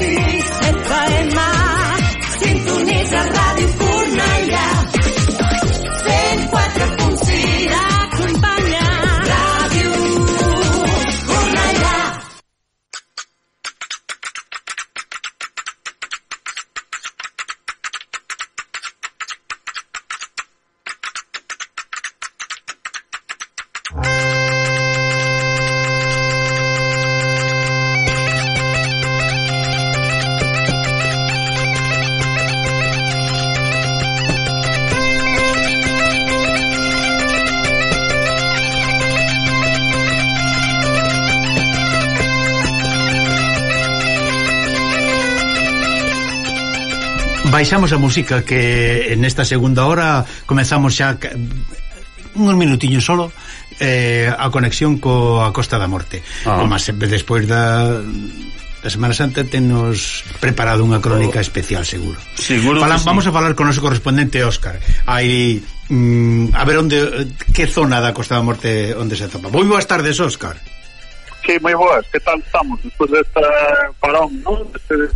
see. baixamos a música que nesta segunda hora comezamos xa uns minutiños solo eh, a conexión coa Costa da Morte. Ah. Mas despois da da Semana Santa tenos preparado unha crónica oh. especial seguro. Seguro. Falan, sí. vamos a falar con o noso correspondente Óscar. aí mm, a ver onde que zona da Costa da Morte onde se atopa. Moi boas tardes, Óscar. Sí, moi boas. Que tal estamos despois desta parón, non? Desde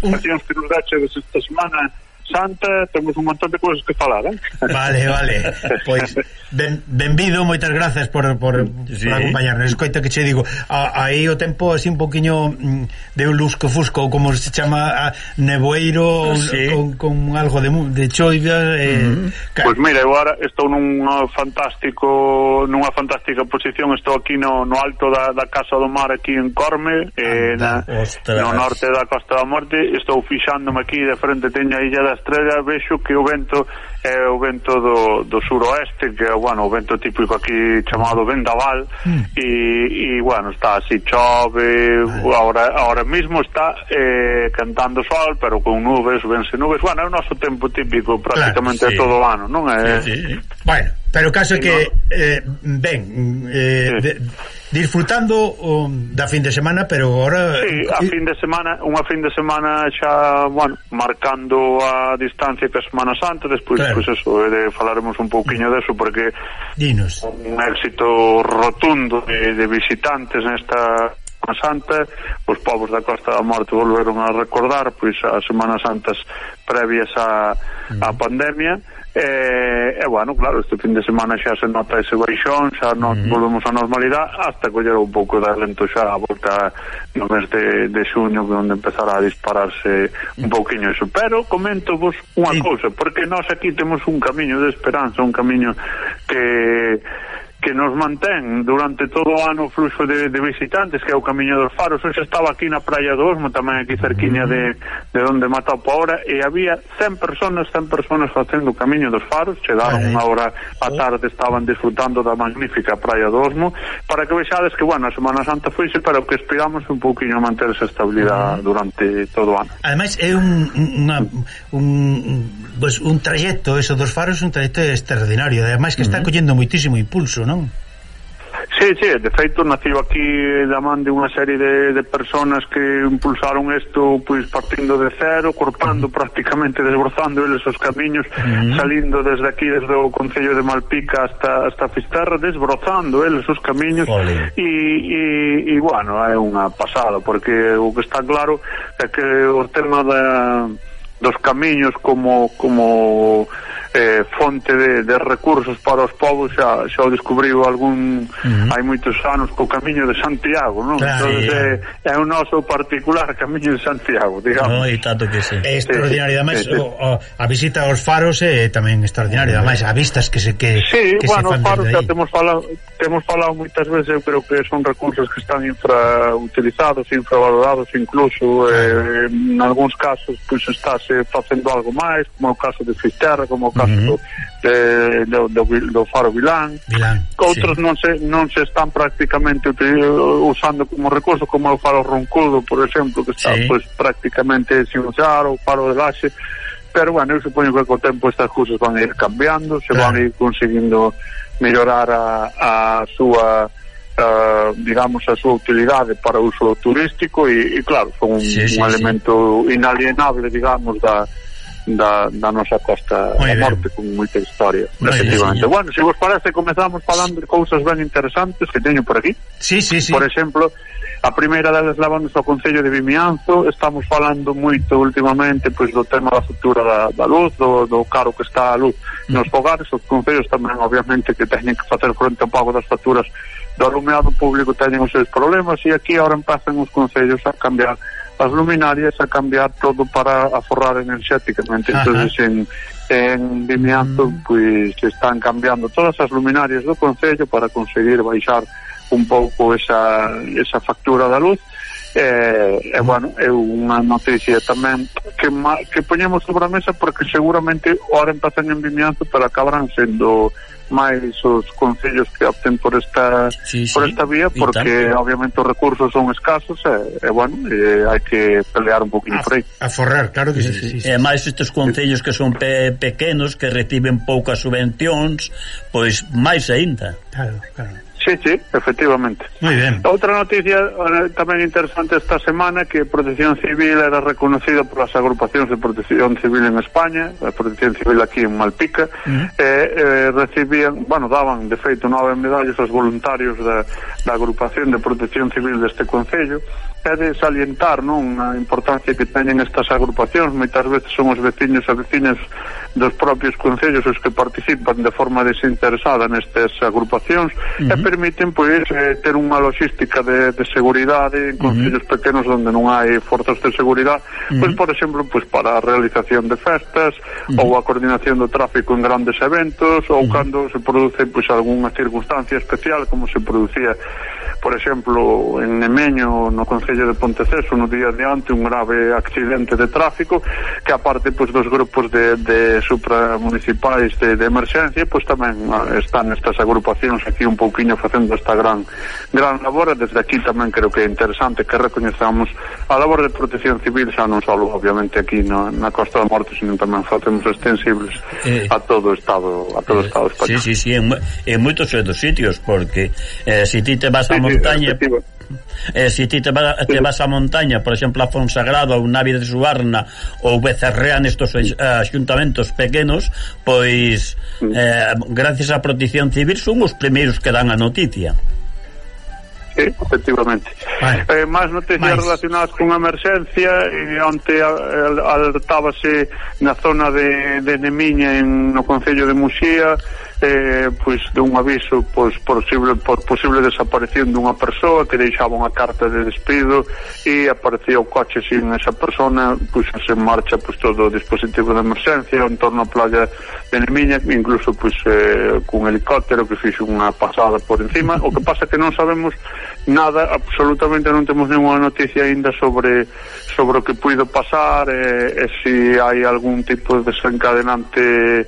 Хотів вам сказати, що esta semana santa, temos un montón de cousas que falar, eh? Vale, vale. Pois ben, benvido, moitas grazas por por, sí. por acompañarnos. Escoita que che digo, a, aí o tempo así un poquiño mm, de lusco fusco, como se chama a, neboeiro sí. con, con algo de de choivia eh. Mm-hmm. Ca... Pois mira, eu agora estou nun fantástico nunha fantástica posición, estou aquí no, no alto da, da Casa do Mar aquí en Corme, eh, na, ostras. no norte da Costa da Morte, estou fixándome aquí de frente teño a illa da estrella vexo que o vento é o vento do, do suroeste que é bueno, o vento típico aquí chamado vendaval hmm. e, e bueno, está así chove ahora, ahora mismo está eh, cantando sol pero con nubes, vense nubes bueno, é o noso tempo típico prácticamente claro, sí. todo o ano non é? Sí, sí. Bueno Pero o caso é que eh, ben eh, sí. de, disfrutando um, da fin de semana, pero agora sí, a fin de semana, unha fin de semana xa, bueno, marcando a distancia que a Semana Santa, despois claro. pois eso, eh, de falaremos un pouquiño deso porque Dinos. un éxito rotundo de, de visitantes nesta Semana Santa, os povos da Costa da Morte volveron a recordar pois as Semanas Santas previas á a, a pandemia E, e bueno, claro, este fin de semana xa se nota ese baixón, xa non mm. volvemos á normalidade, hasta coller un pouco de alento xa a volta no mes de, de xuño, onde empezará a dispararse un pouquiño iso. Pero comento vos unha sí. cousa, porque nós aquí temos un camiño de esperanza, un camiño que que nos mantén durante todo o ano o fluxo de, de visitantes, que é o Camiño dos Faros. Hoxe estaba aquí na Praia do Osmo, tamén aquí cerquiña de, de onde mata o Paora, e había 100 personas, 100 personas facendo o Camiño dos Faros, chegaron unha hora a tarde, estaban disfrutando da magnífica Praia do Osmo, para que vexades que, bueno, a Semana Santa foise, pero que esperamos un pouquiño manter esa estabilidade durante todo o ano. Ademais, é un, unha, un, pues, un trayecto, eso dos faros, un trayecto extraordinario, ademais que está collendo moitísimo impulso, non? non? Sí, sí, de feito nacido aquí da man de unha serie de, de personas que impulsaron isto pois partindo de cero, corpando uh -huh. prácticamente desbrozando eles os camiños, uh -huh. salindo desde aquí desde o concello de Malpica hasta hasta Fisterra, desbrozando eles os camiños e, e, e bueno, é unha pasada porque o que está claro é que o tema da dos camiños como como eh, fonte de, de recursos para os povos xa, xa o descubriu algún uh -huh. hai moitos anos co camiño de Santiago non? Claro, Entonces, eh, eh. é, é un noso particular camiño de Santiago digamos. No, e tanto que sí. é extraordinario sí, sí, sí. O, o, a visita aos faros é tamén extraordinario uh -huh. a vistas que se que, sí, que bueno, se fan faros xa temos falado temos falado moitas veces eu creo que son recursos que están infrautilizados infravalorados incluso eh, en algúns casos pois estás eh, facendo algo máis, como é o caso de Fisterra, como é o caso uh -huh. do, de, do, do, do Faro Vilán. Vilán Outros sí. non, se, non se están prácticamente usando como recurso, como é o Faro Roncudo, por exemplo, que está sí. pues, prácticamente sin usar, o Faro de Laxe, pero bueno, eu supoño que co tempo estas cousas van a ir cambiando, se claro. van a ir conseguindo mellorar a, a súa uh, digamos, a súa utilidade para uso turístico e, e claro, son sí, un, sí, un elemento sí. inalienable, digamos, da, da, da nosa costa Muy da norte ben. con moita historia efectivamente. Bueno, se vos parece comezamos falando de cousas ben interesantes que teño por aquí sí, sí, sí. por exemplo a primeira delas lavamos ao Concello de Vimianzo estamos falando moito últimamente pois do tema da futura da, da luz do, do caro que está a luz nos fogares os concellos tamén obviamente que teñen que facer fronte ao pago das facturas do alumeado público teñen os seus problemas e aquí ahora empezan os concellos a cambiar as luminarias a cambiar todo para aforrar enerxéticamente entonces en, en Vimianzo mm. pois pues, están cambiando todas as luminarias do Concello para conseguir baixar un pouco esa, esa factura da luz E, e bueno, é unha noticia tamén que, ma, que poñemos sobre a mesa porque seguramente ahora empazan en Vimianzo pero acabarán sendo máis os concellos que opten por esta sí, sí. por esta vía porque tanto. obviamente os recursos son escasos e, e bueno, e, hai que pelear un poquinho por aí. A forrar, claro que sí. sí, sí, sí. E máis estes concellos que son pe pequenos que reciben poucas subvencións, pois máis aínda. Claro, claro. Sí, sí, efectivamente. Muy bien. Outra noticia eh, tamén interesante esta semana que Protección Civil era reconocida polas agrupacións de Protección Civil en España, a Protección Civil aquí en Malpica, uh -huh. Mm. eh, eh, recibían, bueno, daban de feito nove medallas aos voluntarios da, da agrupación de Protección Civil deste Concello, é de salientar non a importancia que teñen estas agrupacións, moitas veces son os veciños e vecinas dos propios concellos os que participan de forma desinteresada nestas agrupacións, uh -huh. e permiten pois eh, ter unha logística de, de seguridade en concellos uh -huh. pequenos onde non hai forzas de seguridade, uh -huh. pois por exemplo, pois para a realización de festas uh -huh. ou a coordinación do tráfico en grandes eventos ou uh -huh. cando se produce pois algunha circunstancia especial como se producía Por exemplo, en Nemeño, no Concello de Ponteceso, no día de ante, un grave accidente de tráfico que aparte pois, dos grupos de, de supramunicipais de, de emerxencia, pois tamén ah, están estas agrupacións aquí un pouquiño facendo esta gran gran labor e desde aquí tamén creo que é interesante que recoñezamos a labor de protección civil xa non só obviamente aquí na, na Costa da Morte, sino tamén facemos extensibles eh, a todo o Estado a todo o eh, Estado español. Sí, sí, sí, en, en moitos dos sitios, porque eh, se si ti te vas a sí montaña eh, si ti te, va, te vas á montaña por exemplo a Fonsagrada ou Navi de Suarna ou Becerrea nestos eh, axuntamentos pequenos pois eh, gracias á protección civil son os primeiros que dan a noticia Sí, efectivamente. Vale. Eh, máis noticias Mais. relacionadas cunha emerxencia e onte alertábase na zona de, de Nemiña en, no Concello de Muxía eh, pois, dun aviso pois, posible, por posible desaparición dunha persoa que deixaba unha carta de despido e aparecía o coche sin esa persona puxase en marcha pois, todo o dispositivo de emergencia en torno á playa de Nemiña incluso pois, eh, cun helicóptero que fixe unha pasada por encima. O que pasa que non sabemos nada absolutamente non temos ninguna noticia aínda sobre sobre o que puido pasar e, e se si hai algún tipo de desencadenante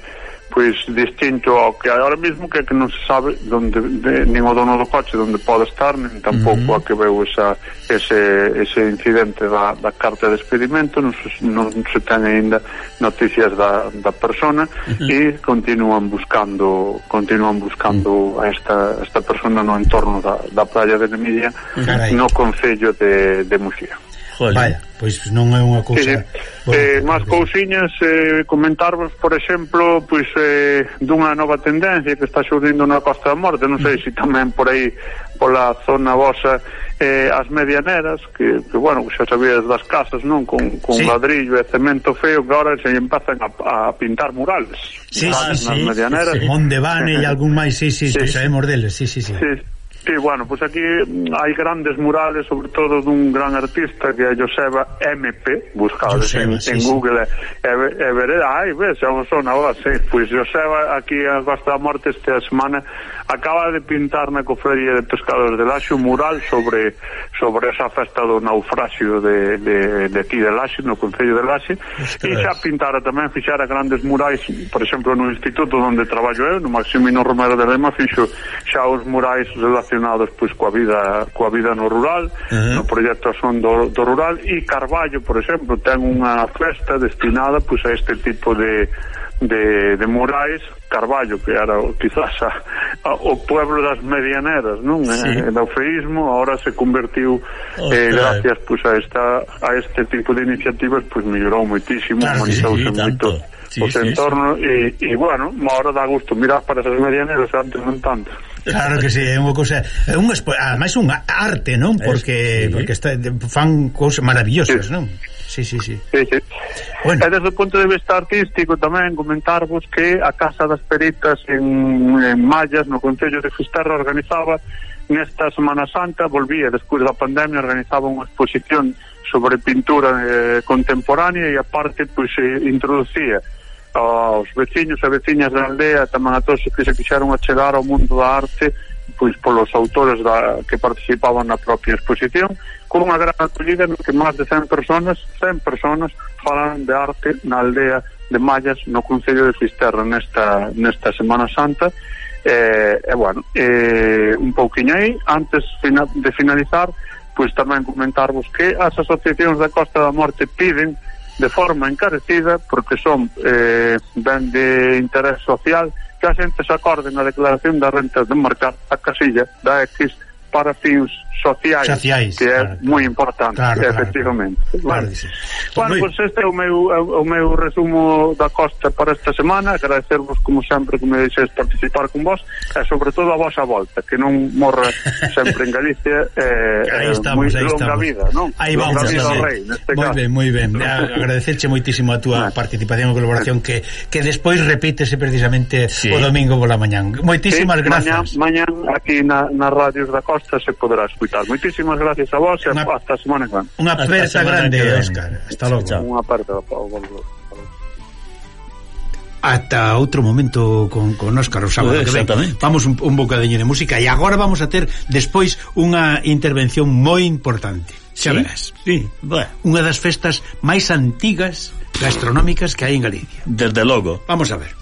pois distinto ao que hai ahora mesmo que é que non se sabe donde de, nin o dono do coche onde pode estar nin tampouco uh -huh. a que veu esa, ese, ese incidente da, da carta de despedimento non se, non se ten aínda noticias da, da persona uh -huh. e continúan buscando continúan buscando uh -huh. a esta, esta persona no entorno da, da playa de Nemilla no Concello de, de Muxía Jolín. Vaya, pois non é unha cousa... Sí, eh, máis cousiñas, eh, comentarvos, por exemplo, pois eh, dunha nova tendencia que está surdindo na Costa da Morte, non sei se si tamén por aí, pola zona vosa, eh, as medianeras, que, que bueno, xa sabías das casas, non? Con, con sí. ladrillo e cemento feo, que agora se empazan a, a pintar murales. Sí, ah, sí, sí, sí, sí. Mondevane e algún máis, sí, sí, pois sí. sabemos deles, sí, sí, sí. sí sí, bueno, pues aquí mm, hai grandes murales, sobre todo dun gran artista que é Joseba MP, buscades Joseba, en, sí, en sí. Google e, e, ai, ves, xa vos sona agora, sí, pois Joseba aquí a Costa da Morte esta semana acaba de pintar na cofradía de pescadores de Laxe un mural sobre sobre esa festa do naufraxio de, de, de ti de Laxe, no Concello de Laxe. E xa pintara tamén, fixara grandes murais por exemplo, no instituto onde traballo eu no Maximino Romero de Lema fixo xa os murais relacionados pois coa vida coa vida no rural uh -huh. no proxecto son do, do rural. E Carballo, por exemplo, ten unha festa destinada pois a este tipo de de, de Moraes Carballo, que era quizás a, a, o pueblo das medianeras, non? Eh, sí. Eh, do feísmo agora se convertiu eh, gracias pois, pues, a esta a este tipo de iniciativas, pois pues, mellorou moitísimo, claro, humanizouse sí, sí, moito sí, os sí, sí. e, e bueno, agora dá gusto mirar para esas medianeras antes non tanto. Claro que sí, é unha cousa, é un ademais unha arte, non? Porque sí. porque está, fan cousas maravillosas, sí. non? Sí, sí, sí. sí, sí. Bueno. E desde o punto de vista artístico tamén comentarvos que a Casa das Peritas en, en Mallas, no Concello de Fisterra, organizaba nesta Semana Santa, volvía despois da pandemia, organizaba unha exposición sobre pintura eh, contemporánea e aparte pois, pues, eh, introducía aos veciños e veciñas da aldea tamén a todos que se quixeron achegar ao mundo da arte pois polos autores da, que participaban na propia exposición con unha gran acollida no que máis de 100 personas 100 personas falaron de arte na aldea de Mallas no Concello de Fisterra nesta, nesta Semana Santa. E, e bueno eh, un pouquinho aí antes fina, de finalizar pois tamén comentarvos que as asociacións da Costa da Morte piden de forma encarecida porque son eh, ben de interés social que a xente se acorde na declaración das rentas de marcar a casilla da X para fins sociais, sociais que é claro, moi importante, claro, claro, efectivamente. Claro, bueno, pois pues este é o meu o meu resumo da Costa para esta semana, agradecervos como sempre que me deixes participar con vos e sobre todo a vosa volta, que non morra sempre en Galicia eh, aí estamos, moi aí estamos. vida, non? Aí vamos, longa vida rei, neste moi caso. ben, moi ben. Agradecerche moitísimo a túa participación e colaboración que que despois repítese precisamente sí. o domingo pola mañán. Moitísimas sí, gracias. Mañán, mañán aquí na, na radios da Costa vosa se poderá escutar. Moitísimas gracias a vos e una, hasta a semana que van. Unha aperta grande, Óscar. Hasta logo. Unha aperta. Ata outro momento con, con Óscar Osaba pues, Exactamente Vamos un, un bocadeño de música E agora vamos a ter despois unha intervención moi importante Xa ¿Sí? verás sí. Bueno. Unha das festas máis antigas gastronómicas que hai en Galicia Desde logo Vamos a ver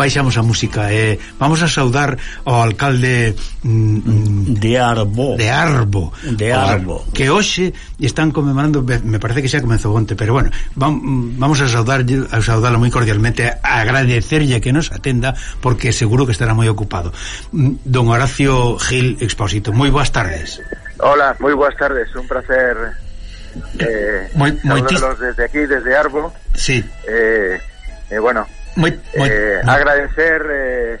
baixamos a música e eh, vamos a saudar ao alcalde mm, mm de Arbo. De Arbo. De Arbo. Ar, que hoxe están conmemorando, me parece que xa comezou onte, pero bueno, vamos a saudar a saudalo moi cordialmente, a agradecerlle que nos atenda porque seguro que estará moi ocupado. Mm, don Horacio Gil Expósito, moi boas tardes. Hola, moi boas tardes, un placer eh, moi, moi desde aquí, desde Arbo. Sí. Eh, eh, bueno, moi, moi, eh, moi. agradecer eh,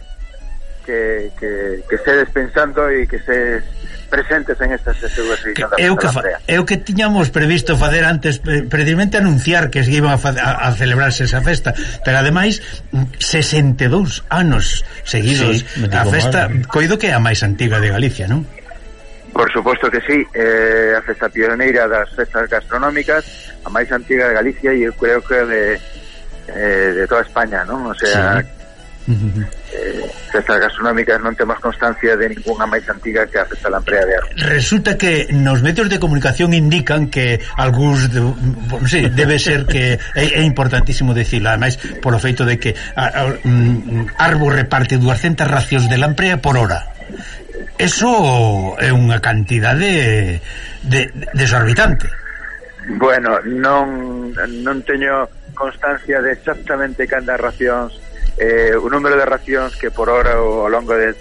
que, que, que sedes pensando e que sedes presentes en estas situacións eu que fa, eu que tiñamos previsto facer antes precisamente anunciar que se iba a, a, a celebrarse esa festa pero ademais mm, 62 anos seguidos sí, a festa mal. coido que é a máis antiga de Galicia non? Por suposto que sí, eh, a festa pioneira das festas gastronómicas, a máis antiga de Galicia e eu creo que de, eh, de toda España, non? O sea, sí. eh, festas gastronómicas non temos constancia de ninguna máis antiga que a festa lamprea de Arco. Resulta que nos medios de comunicación indican que algúns de, bueno, sí, debe ser que é, é importantísimo además ademais polo feito de que a, a, mm, Arbo reparte 200 racións de lamprea por hora. Eso é unha cantidade de, de, desorbitante. Bueno, non non teño constancia de exactamente candas racións eh, o número de racións que por hora ou ao longo de,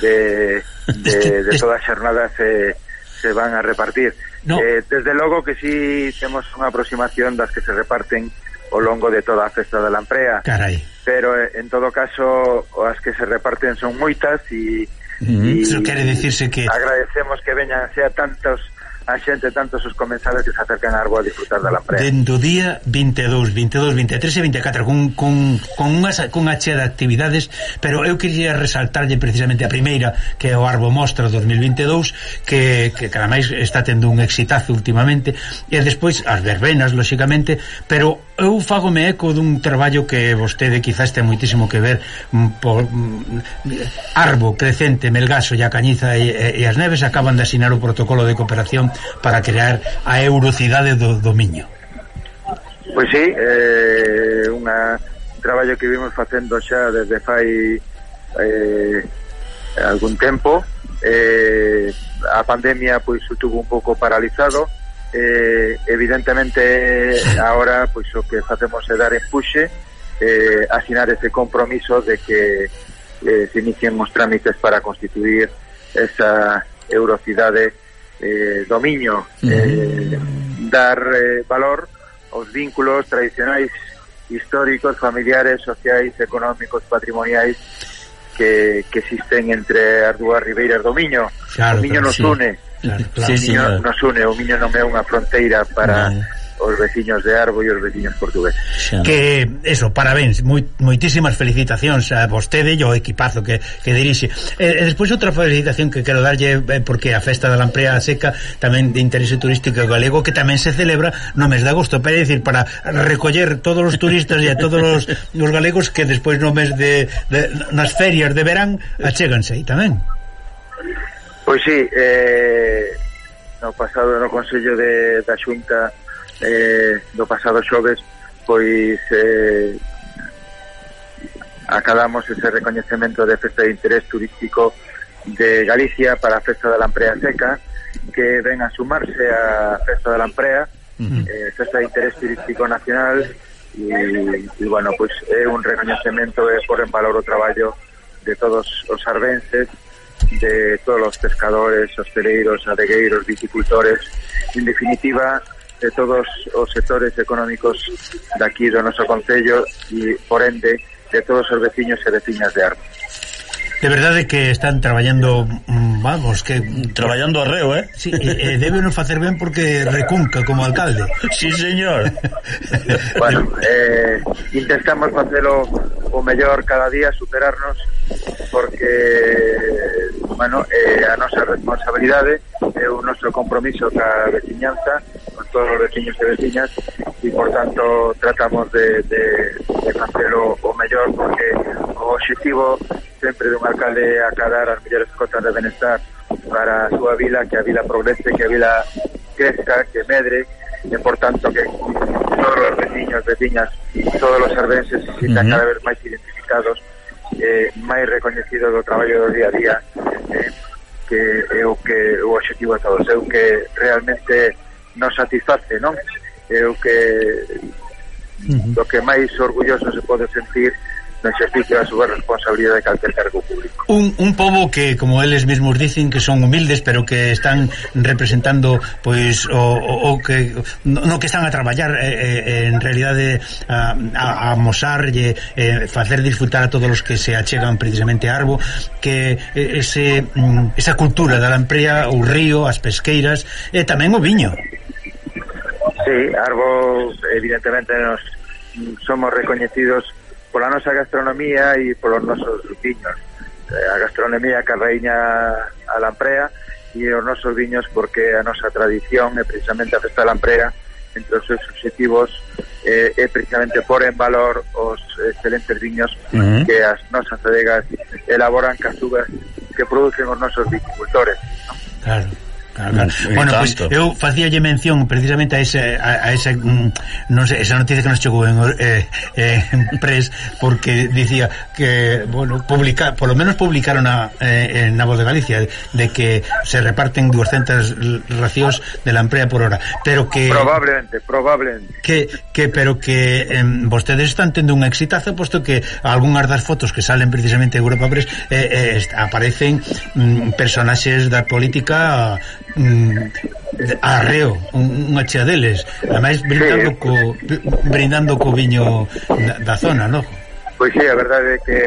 de, de, de toda a xornada se, se van a repartir no. eh, desde logo que si sí, temos unha aproximación das que se reparten ao longo de toda a festa da lamprea Carai. pero eh, en todo caso as que se reparten son moitas e mm, mm-hmm. Iso quere dicirse que agradecemos que veñan sea tantos a xente, tanto os comensales que se acercan a Arbo a disfrutar da lamprea. Dendo día 22, 22, 23 e 24, con, con, con, unha, con unha chea de actividades, pero eu quería resaltarlle precisamente a primeira, que é o Arbo Mostra 2022, que, que cada máis está tendo un exitazo últimamente, e despois as verbenas, lóxicamente, pero eu fagome eco dun traballo que vostede quizás ten moitísimo que ver mm, por mm, Arbo, Crecente, Melgaso e a Cañiza e, e as Neves acaban de asinar o protocolo de cooperación para crear a eurocidade do dominio. Pois sí, eh, unha, un traballo que vimos facendo xa desde fai eh, algún tempo eh, a pandemia pois o tuvo un pouco paralizado eh, evidentemente ahora pois o que facemos é dar empuxe eh, asinar ese compromiso de que eh, se inicien os trámites para constituir esa eurocidade eh, dominio eh, dar eh, valor aos vínculos tradicionais históricos, familiares, sociais, económicos, patrimoniais que, que existen entre as dúas ribeiras do Miño. Claro, o Miño nos sí. une Claro, claro. Sí, señor. Nos une, o Miño non é unha fronteira para vale os veciños de Arbo e os veciños portugueses. Que, eso, parabéns, moi, moitísimas felicitacións a vostede e ao equipazo que, que dirixe. E, e despois outra felicitación que quero darlle eh, porque a Festa da Lamprea Seca tamén de interese turístico galego que tamén se celebra no mes de agosto, para decir, para recoller todos os turistas e a todos os, os galegos que despois no mes de, de nas ferias de verán achéganse aí tamén. Pois sí, eh, no pasado no Consello de, da Xunta eh, do pasado xoves pois eh, acabamos ese recoñecemento de festa de interés turístico de Galicia para a festa da Lamprea Seca que ven a sumarse a festa da Lamprea eh, festa de interés turístico nacional e, e bueno, pois é un recoñecemento e por en valor o traballo de todos os arbenses de todos los pescadores, hosteleiros, adegueiros, viticultores, en definitiva, de todos os sectores económicos daqui do noso Concello e, por ende, de todos os veciños e veciñas de Arbo. De verdade que están traballando, mm, vamos, que... Traballando a reo, eh? Sí, eh, eh, e, e deben facer ben porque recunca como alcalde. Sí, señor. bueno, eh, intentamos facelo o mellor cada día, superarnos, porque bueno, é eh, a nosa responsabilidade, é o noso compromiso ca veciñanza, con todos os veciños e veciñas, e por tanto tratamos de, de, de facelo o mellor, porque o objetivo sempre dun alcalde é acadar as mellores cotas de benestar para a súa vila, que a vila progrese, que a vila crezca, que medre, e por tanto que todos os veciños, veciñas, todos os arbenses se sintan cada vez máis identificados eh, máis recoñecido do traballo do día a día eh, que é o que o objetivo de todos é o que realmente nos satisface non? é o que uh -huh. do que máis orgulloso se pode sentir no exercicio da súa responsabilidade de calquer cargo público. Un, un pobo que, como eles mesmos dicen, que son humildes, pero que están representando pois o, o, o que no que están a traballar eh, eh, eh, en realidade a, a, a e eh, facer disfrutar a todos os que se achegan precisamente a Arbo, que ese mm, esa cultura da lamprea, o río, as pesqueiras e tamén o viño. Sí, Arbo evidentemente nos somos recoñecidos pola nosa gastronomía e polos nosos viños eh, a gastronomía carreiña a lamprea e os nosos viños porque a nosa tradición é precisamente a festa da lamprea entre os seus objetivos eh, é precisamente por en valor os excelentes viños uh -huh. que as nosas adegas elaboran que uvas que producen os nosos viticultores. ¿no? Claro. Claro, claro. Bueno, pois pues, eu facíalle mención precisamente a ese, a, a esa mm, non sei, esa noticia que nos chegou en eh, eh, pres porque dicía que, bueno, publicar, polo menos publicaron a, eh, en Voz de Galicia de que se reparten 200 racións de lamprea por hora, pero que probablemente, probablemente. Que que pero que eh, vostedes están tendo un exitazo posto que algunhas das fotos que salen precisamente de Europa Press eh, eh, aparecen mm, personaxes da política mm, arreo, unha chea deles, ademais brindando sí. co brindando co viño da, da zona, non? Pois sí, a verdade é que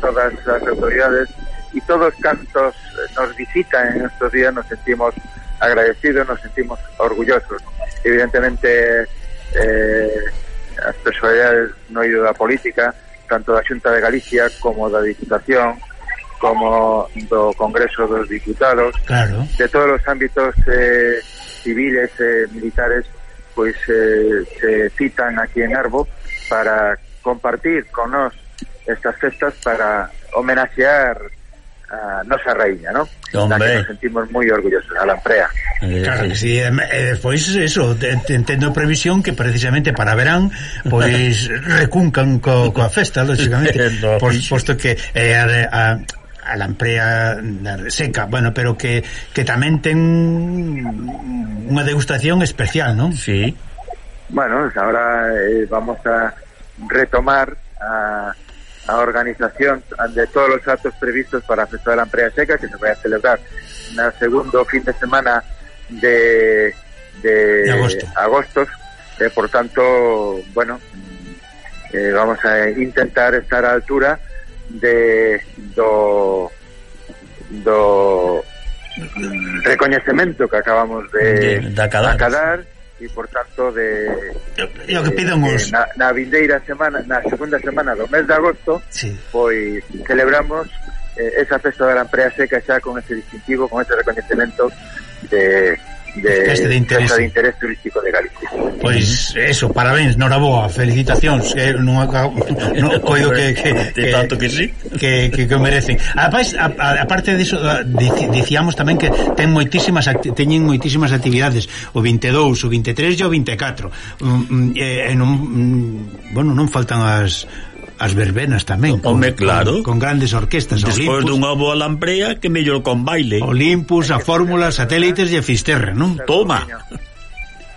todas as autoridades e todos cantos nos visitan en estos días nos sentimos agradecidos, nos sentimos orgullosos. Evidentemente eh, as personalidades no ido da política, tanto da Xunta de Galicia como da Diputación, como do Congreso dos Diputados, claro. de todos os ámbitos eh, civiles, eh, militares, pois eh, se citan aquí en Arbo para compartir con nós estas festas para homenaxear a nosa reiña, ¿no? Hombre. Da que nos sentimos moi orgullosos, a Lamprea. Eh, claro que eh, sí, e eh, despois eso, entendo previsión que precisamente para verán, pois recuncan co, coa festa, lógicamente, por, posto que eh, a, a, a lamprea seca, bueno, pero que, que tamén ten unha degustación especial, non? Sí. Bueno, ahora eh, vamos a retomar a, a organización de todos los actos previstos para a Festa de Lamprea Seca que se vai a celebrar na segundo fin de semana de, de, de agosto. eh, por tanto, bueno, eh, vamos a intentar estar a altura de do do recoñecemento que acabamos de, de, de acadar. acadar e por tanto de e o que piden os na, na vindeira semana, na segunda semana do mes de agosto, sí. pois celebramos eh, esa festa da lamprea seca xa con ese distintivo, con ese recoñecemento de de, este de interés. de interés turístico de Galicia. Pois eso, parabéns, noraboa, felicitacións, que non acabo, non coido que, que, que tanto que sí, que que, que merecen. Apais, aparte diso, dicíamos tamén que ten moitísimas teñen moitísimas actividades, o 22, o 23 e o 24. Mm, mm, non mm, bueno, non faltan as as verbenas tamén. con, Home, claro. Con, con grandes orquestas. Despois dunha boa lamprea, que mellor con baile. Olympus, a Fórmula, satélites e Fisterra, non? Toma.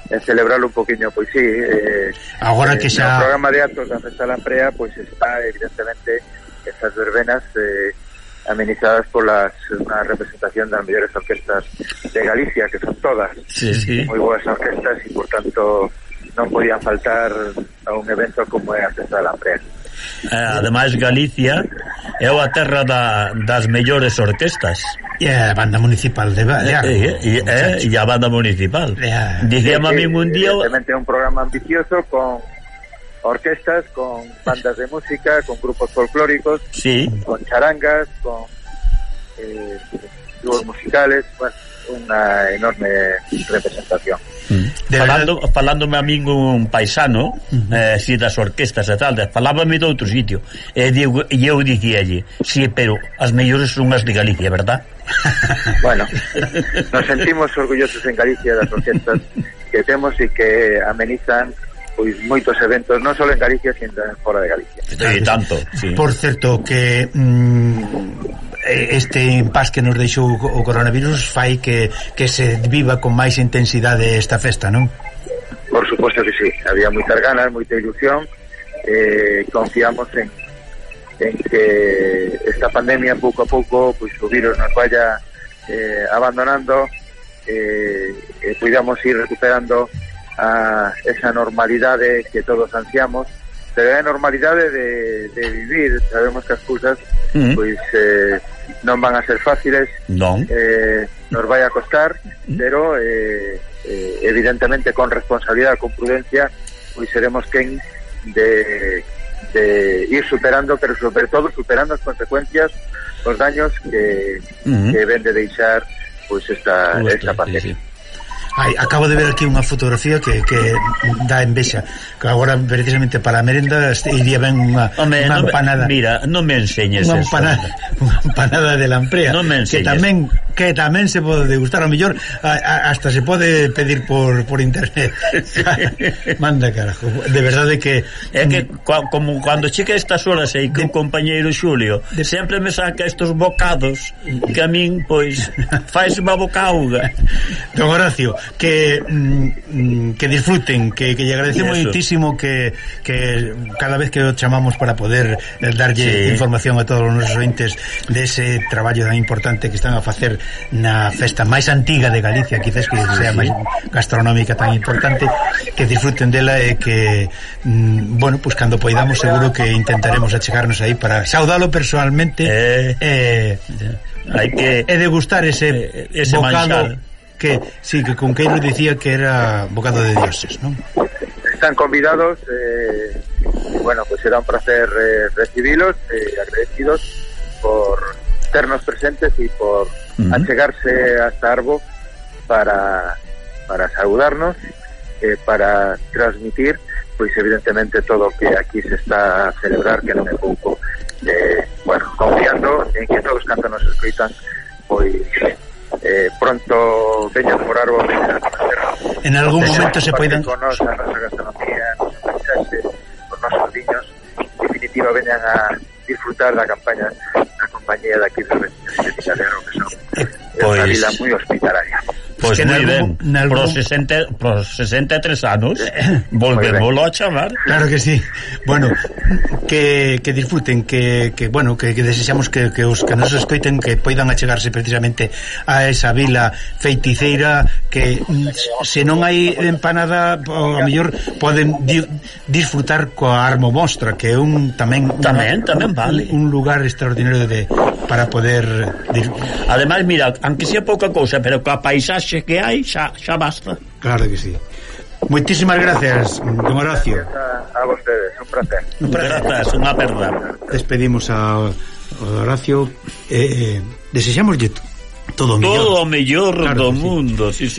En celebrarlo un poquinho, pois sí. Eh, Agora que eh, xa... O programa de actos da Festa Lamprea, pois está, evidentemente, esas verbenas... Eh, amenizadas polas unha representación das mellores orquestas de Galicia, que son todas sí, sí. moi boas orquestas e, por tanto, non podía faltar a un evento como é a Festa da Lamprea eh, ademais Galicia é a terra da, das mellores orquestas e a banda municipal de Balear eh, eh, e, eh, e, e, e a banda municipal yeah. dicíame a min un día é un programa ambicioso con orquestas, con bandas de música con grupos folclóricos sí. con charangas con eh, dúos musicales bueno unha enorme representación. Mm. De falando, verdad... falándome a min un paisano, uh -huh. eh, si das orquestas e tal, falábame de outro sitio. E, digo, e eu dicía allí, sí, pero as mellores son as de Galicia, verdad? bueno, nos sentimos orgullosos en Galicia das orquestas que temos e que amenizan pois moitos eventos non só en Galicia, sino fora de Galicia. e tanto, sí. Por certo que mm, este impas que nos deixou o coronavirus fai que, que se viva con máis intensidade esta festa, non? Por suposto que sí, había moitas ganas, moita ilusión eh, confiamos en, en que esta pandemia pouco a pouco pois o virus nos vaya eh, abandonando eh, e podamos ir recuperando a esa normalidade que todos ansiamos pero é a normalidade de, de vivir sabemos que as cousas uh -huh. pois eh, non van a ser fáciles non. Eh, nos vai a costar mm. pero eh, eh, evidentemente con responsabilidade con prudencia pois seremos quen de, de ir superando pero sobre todo superando as consecuencias os daños que, uh -huh. que ven de deixar pois esta, esta pandemia sí, sí. Ai, acabo de ver aquí unha fotografía que, que dá envexa que agora precisamente para a merenda iría ben unha, Home, unha no, empanada. mira, non me enseñes unha empanada, unha empanada de lamprea no que tamén que tamén se pode degustar, ao mellor a, a, hasta se pode pedir por, por internet. Manda carajo, de verdade que é que cua, como cando cheque estas horas aí que de... o compañeiro Xulio de... sempre me saca estos bocados que a min pois faz unha bocauga. Don Horacio, que mm, mm, que disfruten, que que lle agradece moitísimo que que cada vez que o chamamos para poder eh, darlle sí. información a todos os nosos ointes dese de traballo tan importante que están a facer na festa máis antiga de Galicia, quizás que sea máis gastronómica tan importante, que disfruten dela e que, mm, bueno, pues cando poidamos seguro que intentaremos achegarnos aí para saudalo personalmente eh, eh, hai que e degustar ese, eh, ese bocado manxar. que, sí, que con Queiro dicía que era bocado de dioses, non? están convidados eh, y bueno, pues será un placer eh, recibilos, eh, agradecidos por ternos presentes y por uh -huh. achegarse hasta Arbo para, para saludarnos, eh, para transmitir, pues evidentemente todo lo que aquí se está a celebrar, que no me poco, eh, bueno, confiando en que todos los que nos escuchan, pues pronto vengan por Arbo. En algún momento se pueden... Conocer nuestra gastronomía, nuestros paisajes, con nuestros niños, en definitiva vengan a disfrutar la campaña, la compañía de aquí de Argentina me alegro eh, una pues vida muy hospitalaria. Pois pues moi ben, nalgún... pros, 60, pros 63 anos volvemoslo a chamar. Claro que sí. Bueno, que, que disfruten, que, que bueno, que, que desexamos que, que os que nos escoiten que poidan achegarse precisamente a esa vila feiticeira que mm, se non hai empanada, a mellor poden di, disfrutar coa Armo Mostra, que é un tamén tamén, tamén vale. Un, un lugar extraordinario de para poder dir... Ademais, mira, aunque sea pouca cousa, pero coa paisaxe mensaxe que hai xa, xa basta. Claro que sí. Moitísimas gracias, don Horacio. A vostedes, un placer. Un placer, Grazas, unha perda. Despedimos a Horacio. Eh, eh, desexamoslle todo o mellor. Todo o mellor claro do sí. mundo, sí,